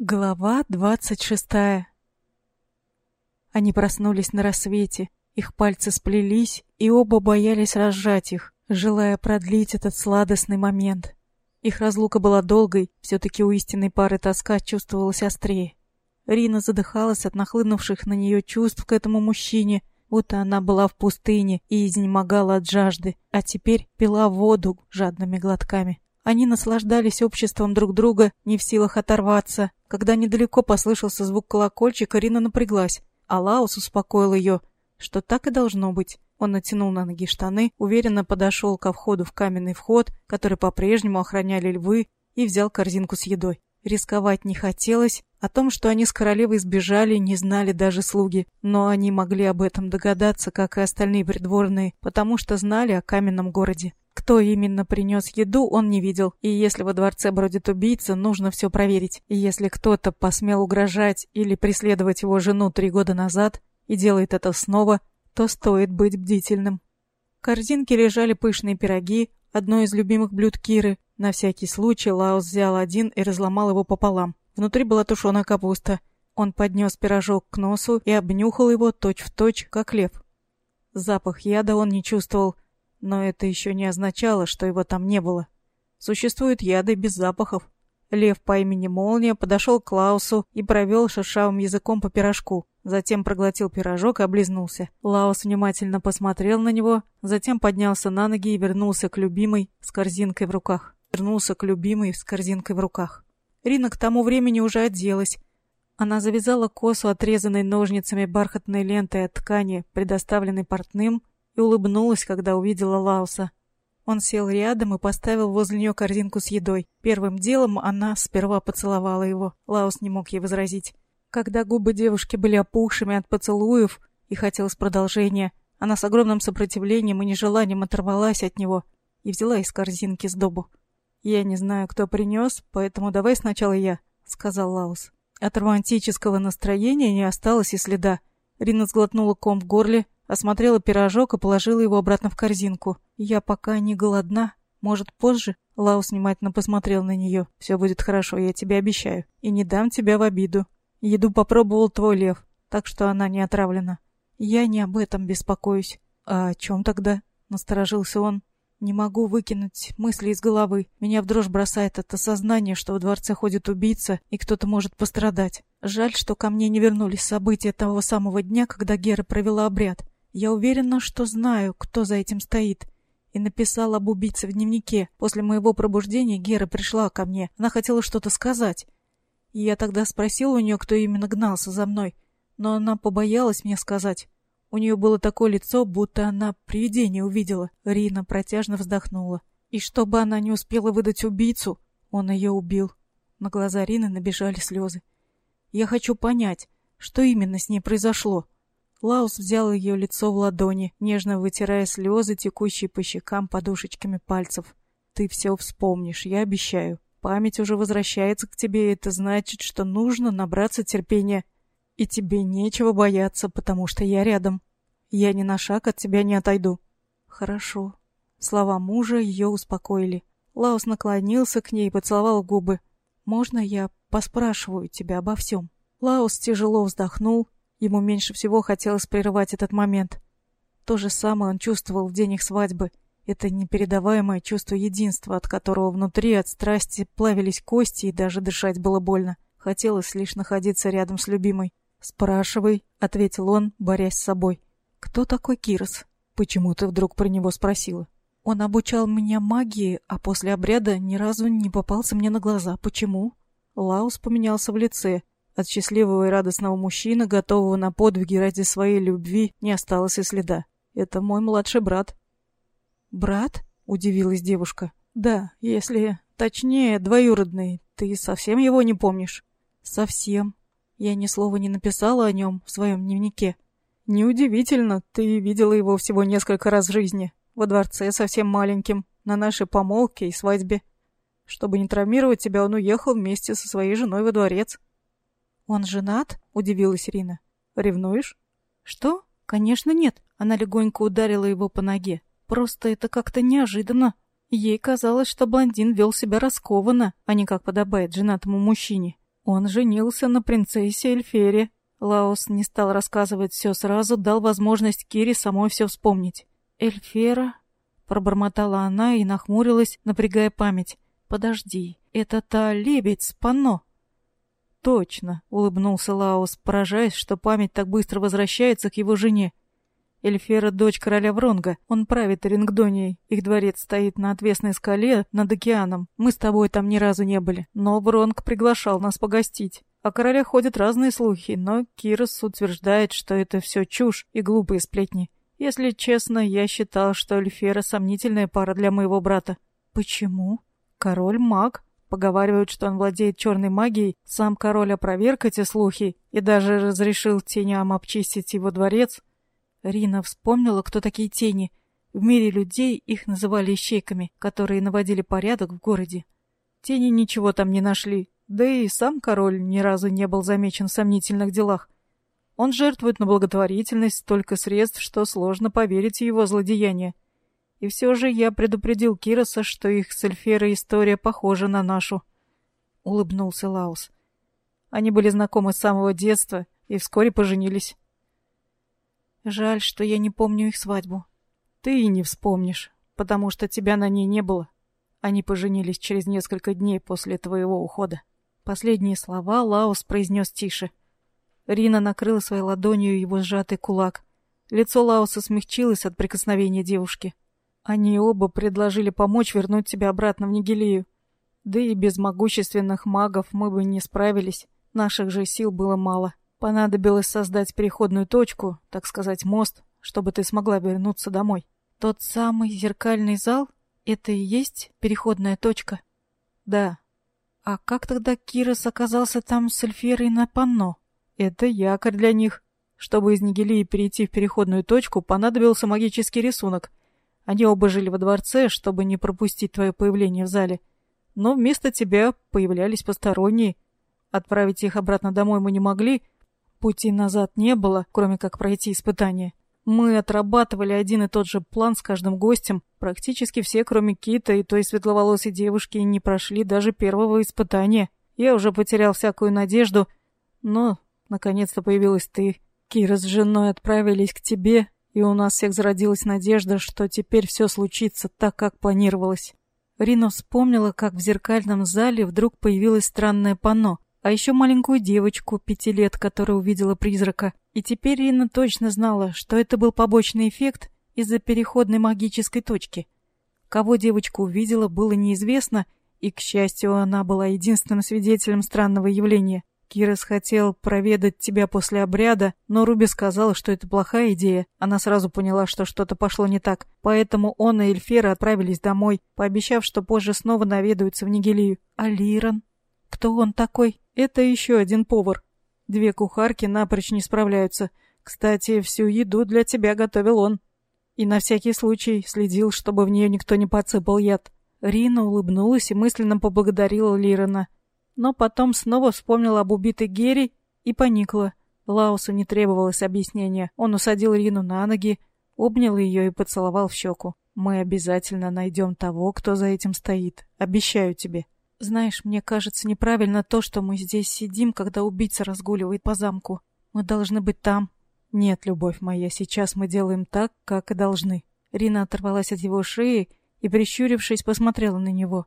Глава двадцать шестая Они проснулись на рассвете, их пальцы сплелись, и оба боялись разжать их, желая продлить этот сладостный момент. Их разлука была долгой, все-таки у истинной пары тоска чувствовалась острее. Рина задыхалась от нахлынувших на нее чувств к этому мужчине, будто она была в пустыне и изнемогала от жажды, а теперь пила воду жадными глотками. Они наслаждались обществом друг друга, не в силах оторваться. Когда недалеко послышался звук колокольчика, Рина напряглась, а Лаус успокоил ее, что так и должно быть. Он натянул на ноги штаны, уверенно подошел ко входу в каменный вход, который по-прежнему охраняли львы, и взял корзинку с едой. Рисковать не хотелось, о том, что они с королевой сбежали, не знали даже слуги, но они могли об этом догадаться, как и остальные придворные, потому что знали о каменном городе. Кто именно принес еду, он не видел, и если во дворце бродит убийца, нужно все проверить. И если кто-то посмел угрожать или преследовать его жену три года назад и делает это снова, то стоит быть бдительным. В корзинке лежали пышные пироги, одно из любимых блюд Киры. На всякий случай Лаус взял один и разломал его пополам. Внутри была тушеная капуста. Он поднес пирожок к носу и обнюхал его точь-в-точь, точь, как лев. Запах яда он не чувствовал, но это еще не означало, что его там не было. Существуют яды без запахов. Лев по имени Молния подошел к Лаусу и провел шершавым языком по пирожку. Затем проглотил пирожок и облизнулся. Лаус внимательно посмотрел на него, затем поднялся на ноги и вернулся к любимой с корзинкой в руках. Вернулся к любимой с корзинкой в руках. Рина к тому времени уже оделась. Она завязала косу, отрезанной ножницами бархатной лентой от ткани, предоставленной портным, и улыбнулась, когда увидела Лауса. Он сел рядом и поставил возле нее корзинку с едой. Первым делом она сперва поцеловала его. Лаус не мог ей возразить. Когда губы девушки были опухшими от поцелуев и хотелось продолжения, она с огромным сопротивлением и нежеланием оторвалась от него и взяла из корзинки сдобу. «Я не знаю, кто принес, поэтому давай сначала я», — сказал Лаус. От романтического настроения не осталось и следа. Рина сглотнула ком в горле, осмотрела пирожок и положила его обратно в корзинку. «Я пока не голодна. Может, позже?» Лаус внимательно посмотрел на нее. «Все будет хорошо, я тебе обещаю. И не дам тебя в обиду. Еду попробовал твой лев, так что она не отравлена. Я не об этом беспокоюсь. А о чем тогда?» — насторожился он. Не могу выкинуть мысли из головы. Меня в дрожь бросает это сознание, что в дворце ходит убийца, и кто-то может пострадать. Жаль, что ко мне не вернулись события того самого дня, когда Гера провела обряд. Я уверена, что знаю, кто за этим стоит. И написала об убийце в дневнике. После моего пробуждения Гера пришла ко мне. Она хотела что-то сказать. И я тогда спросила у нее, кто именно гнался за мной. Но она побоялась мне сказать. У нее было такое лицо, будто она привидение увидела. Рина протяжно вздохнула. И чтобы она не успела выдать убийцу, он ее убил. На глаза Рины набежали слезы. Я хочу понять, что именно с ней произошло. Лаус взял ее лицо в ладони, нежно вытирая слезы, текущие по щекам подушечками пальцев. Ты все вспомнишь, я обещаю. Память уже возвращается к тебе, и это значит, что нужно набраться терпения. И тебе нечего бояться, потому что я рядом. Я ни на шаг от тебя не отойду. Хорошо. Слова мужа ее успокоили. Лаус наклонился к ней и поцеловал в губы. Можно я поспрашиваю тебя обо всем?» Лаус тяжело вздохнул. Ему меньше всего хотелось прерывать этот момент. То же самое он чувствовал в день их свадьбы. Это непередаваемое чувство единства, от которого внутри от страсти плавились кости и даже дышать было больно. Хотелось лишь находиться рядом с любимой. «Спрашивай», — ответил он, борясь с собой. «Кто такой Кирос? Почему ты вдруг про него спросила?» «Он обучал меня магии, а после обряда ни разу не попался мне на глаза. Почему?» Лаус поменялся в лице. От счастливого и радостного мужчины, готового на подвиги ради своей любви, не осталось и следа. «Это мой младший брат». «Брат?» — удивилась девушка. «Да, если точнее, двоюродный. Ты совсем его не помнишь?» «Совсем. Я ни слова не написала о нем в своем дневнике. Неудивительно, ты видела его всего несколько раз в жизни. Во дворце совсем маленьким, на нашей помолвке и свадьбе. Чтобы не травмировать тебя, он уехал вместе со своей женой во дворец. Он женат? Удивилась Ирина. Ревнуешь? Что? Конечно, нет. Она легонько ударила его по ноге. Просто это как-то неожиданно. Ей казалось, что блондин вел себя раскованно, а не как подобает женатому мужчине. Он женился на принцессе Эльфере. Лаос не стал рассказывать все сразу, дал возможность Кире самой все вспомнить. «Эльфера?» — пробормотала она и нахмурилась, напрягая память. «Подожди, это та лебедь с панно?» «Точно», — улыбнулся Лаос, поражаясь, что память так быстро возвращается к его жене. Эльфера — дочь короля Вронга. Он правит Рингдонией. Их дворец стоит на отвесной скале над океаном. Мы с тобой там ни разу не были. Но Вронг приглашал нас погостить. О короле ходят разные слухи, но Кирос утверждает, что это все чушь и глупые сплетни. Если честно, я считал, что Эльфера — сомнительная пара для моего брата. Почему? Король маг. Поговаривают, что он владеет черной магией. Сам король опроверг эти слухи и даже разрешил теням обчистить его дворец. Рина вспомнила, кто такие тени. В мире людей их называли ищейками, которые наводили порядок в городе. Тени ничего там не нашли, да и сам король ни разу не был замечен в сомнительных делах. Он жертвует на благотворительность столько средств, что сложно поверить в его злодеяние. И все же я предупредил Кироса, что их с Эльферой история похожа на нашу. Улыбнулся Лаус. Они были знакомы с самого детства и вскоре поженились. Жаль, что я не помню их свадьбу. Ты и не вспомнишь, потому что тебя на ней не было. Они поженились через несколько дней после твоего ухода. Последние слова Лаус произнес тише. Рина накрыла своей ладонью его сжатый кулак. Лицо Лауса смягчилось от прикосновения девушки. Они оба предложили помочь вернуть тебя обратно в Нигелию. Да и без могущественных магов мы бы не справились. Наших же сил было мало. Понадобилось создать переходную точку, так сказать, мост, чтобы ты смогла вернуться домой. Тот самый зеркальный зал — это и есть переходная точка? Да. А как тогда Кирос оказался там с Эльферой на панно? Это якорь для них. Чтобы из Нигелии перейти в переходную точку, понадобился магический рисунок. Они оба жили во дворце, чтобы не пропустить твое появление в зале. Но вместо тебя появлялись посторонние. Отправить их обратно домой мы не могли — Пути назад не было, кроме как пройти испытание. Мы отрабатывали один и тот же план с каждым гостем. Практически все, кроме Кита и той светловолосой девушки, не прошли даже первого испытания. Я уже потерял всякую надежду, но наконец-то появилась ты. Кира с женой отправились к тебе, и у нас всех зародилась надежда, что теперь все случится так, как планировалось. Рина вспомнила, как в зеркальном зале вдруг появилось странное панно. А еще маленькую девочку пяти лет, которая увидела призрака. И теперь Рина точно знала, что это был побочный эффект из-за переходной магической точки. Кого девочка увидела, было неизвестно, и, к счастью, она была единственным свидетелем странного явления. Кирос хотел проведать тебя после обряда, но Руби сказала, что это плохая идея. Она сразу поняла, что что-то пошло не так. Поэтому он и Эльфера отправились домой, пообещав, что позже снова наведаются в Нигелию. А Лиран? Кто он такой? Это еще один повар. Две кухарки напрочь не справляются. Кстати, всю еду для тебя готовил он. И на всякий случай следил, чтобы в нее никто не подсыпал яд. Рина улыбнулась и мысленно поблагодарила Лирана. Но потом снова вспомнила об убитой Гере и поникла. Лаусу не требовалось объяснения. Он усадил Рину на ноги, обнял ее и поцеловал в щеку. «Мы обязательно найдем того, кто за этим стоит. Обещаю тебе». Знаешь, мне кажется неправильно то, что мы здесь сидим, когда убийца разгуливает по замку. Мы должны быть там. Нет, любовь моя, сейчас мы делаем так, как и должны. Рина оторвалась от его шеи и, прищурившись, посмотрела на него.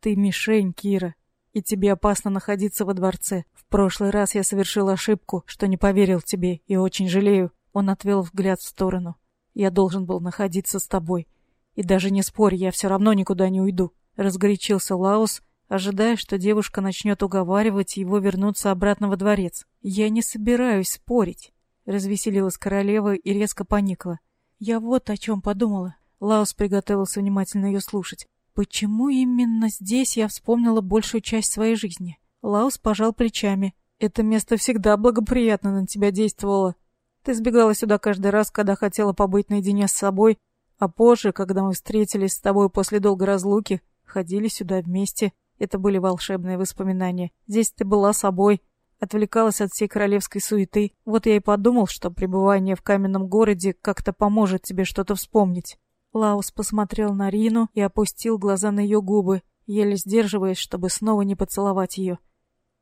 Ты мишень, Кира, и тебе опасно находиться во дворце. В прошлый раз я совершил ошибку, что не поверил тебе, и очень жалею. Он отвел взгляд в сторону. Я должен был находиться с тобой. И даже не спорь, я все равно никуда не уйду. Разгорячился Лаус, ожидая, что девушка начнет уговаривать его вернуться обратно во дворец. «Я не собираюсь спорить», — развеселилась королева и резко поникла. «Я вот о чем подумала». Лаус приготовился внимательно ее слушать. «Почему именно здесь я вспомнила большую часть своей жизни?» Лаус пожал плечами. «Это место всегда благоприятно на тебя действовало. Ты сбегала сюда каждый раз, когда хотела побыть наедине с собой, а позже, когда мы встретились с тобой после долгой разлуки, ходили сюда вместе. Это были волшебные воспоминания. Здесь ты была собой, отвлекалась от всей королевской суеты. Вот я и подумал, что пребывание в каменном городе как-то поможет тебе что-то вспомнить. Лаус посмотрел на Рину и опустил глаза на ее губы, еле сдерживаясь, чтобы снова не поцеловать ее.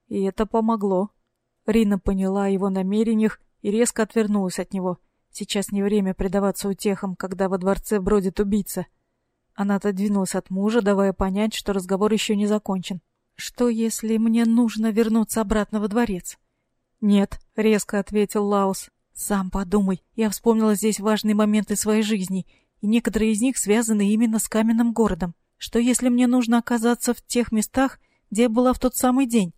И это помогло. Рина поняла о его намерениях и резко отвернулась от него. Сейчас не время предаваться утехам, когда во дворце бродит убийца. Она отодвинулась от мужа, давая понять, что разговор еще не закончен. «Что, если мне нужно вернуться обратно во дворец?» «Нет», — резко ответил Лаус. «Сам подумай. Я вспомнила здесь важные моменты своей жизни, и некоторые из них связаны именно с каменным городом. Что, если мне нужно оказаться в тех местах, где я была в тот самый день?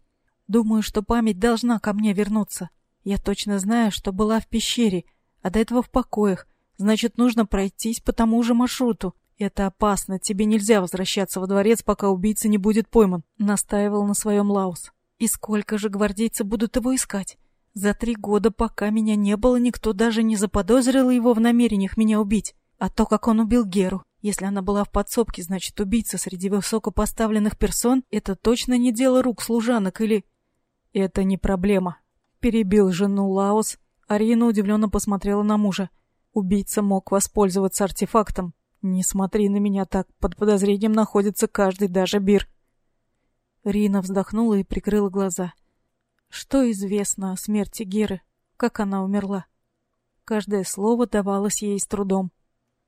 Думаю, что память должна ко мне вернуться. Я точно знаю, что была в пещере, а до этого в покоях. Значит, нужно пройтись по тому же маршруту. Это опасно, тебе нельзя возвращаться во дворец, пока убийца не будет пойман, настаивал на своем Лаус. И сколько же гвардейцы будут его искать? За три года, пока меня не было, никто даже не заподозрил его в намерениях меня убить. А то, как он убил Геру, если она была в подсобке, значит, убийца среди высокопоставленных персон, это точно не дело рук служанок или... Это не проблема. Перебил жену Лаос. Арина удивленно посмотрела на мужа. Убийца мог воспользоваться артефактом. Не смотри на меня так, под подозрением находится каждый, даже Бир. Рина вздохнула и прикрыла глаза. Что известно о смерти Геры? Как она умерла? Каждое слово давалось ей с трудом.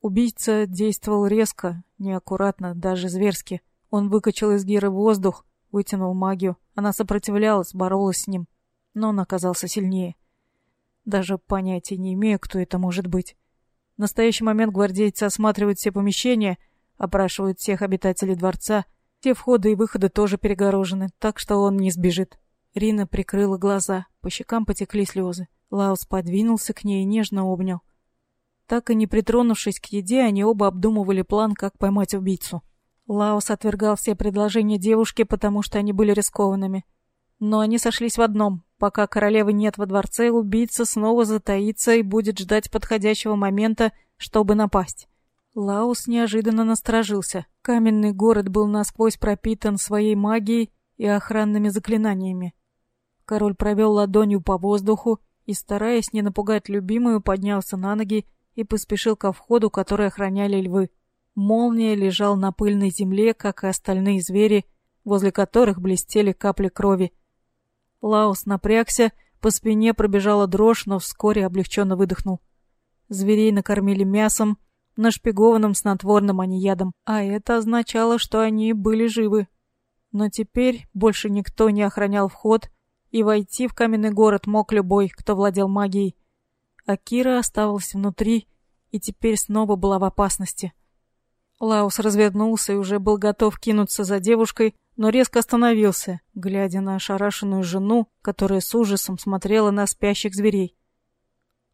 Убийца действовал резко, неаккуратно, даже зверски. Он выкачал из Геры воздух, вытянул магию. Она сопротивлялась, боролась с ним, но он оказался сильнее. Даже понятия не имею, кто это может быть. В настоящий момент гвардейцы осматривают все помещения, опрашивают всех обитателей дворца. Все входы и выходы тоже перегорожены, так что он не сбежит. Рина прикрыла глаза, по щекам потекли слезы. Лаус подвинулся к ней и нежно обнял. Так и не притронувшись к еде, они оба обдумывали план, как поймать убийцу. Лаос отвергал все предложения девушки, потому что они были рискованными. Но они сошлись в одном. Пока королевы нет во дворце, убийца снова затаится и будет ждать подходящего момента, чтобы напасть. Лаус неожиданно насторожился. Каменный город был насквозь пропитан своей магией и охранными заклинаниями. Король провел ладонью по воздуху и, стараясь не напугать любимую, поднялся на ноги и поспешил ко входу, который охраняли львы. Молния лежал на пыльной земле, как и остальные звери, возле которых блестели капли крови. Лаус напрягся, по спине пробежала дрожь, но вскоре облегченно выдохнул. Зверей накормили мясом, нашпигованным снотворным, а не ядом. А это означало, что они были живы. Но теперь больше никто не охранял вход, и войти в каменный город мог любой, кто владел магией. А Кира оставалась внутри и теперь снова была в опасности. Лаус развернулся и уже был готов кинуться за девушкой, но резко остановился, глядя на ошарашенную жену, которая с ужасом смотрела на спящих зверей.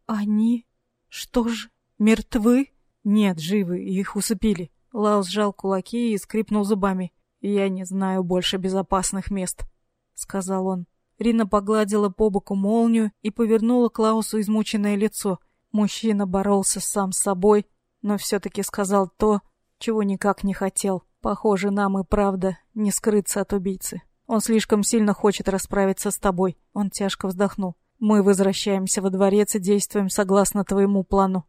«Они? Что ж, мертвы?» «Нет, живы, их усыпили». Лаус сжал кулаки и скрипнул зубами. «Я не знаю больше безопасных мест», — сказал он. Рина погладила по боку молнию и повернула Клаусу измученное лицо. Мужчина боролся сам с собой, но все-таки сказал то, чего никак не хотел. Похоже, нам и правда не скрыться от убийцы. Он слишком сильно хочет расправиться с тобой. Он тяжко вздохнул. Мы возвращаемся во дворец и действуем согласно твоему плану.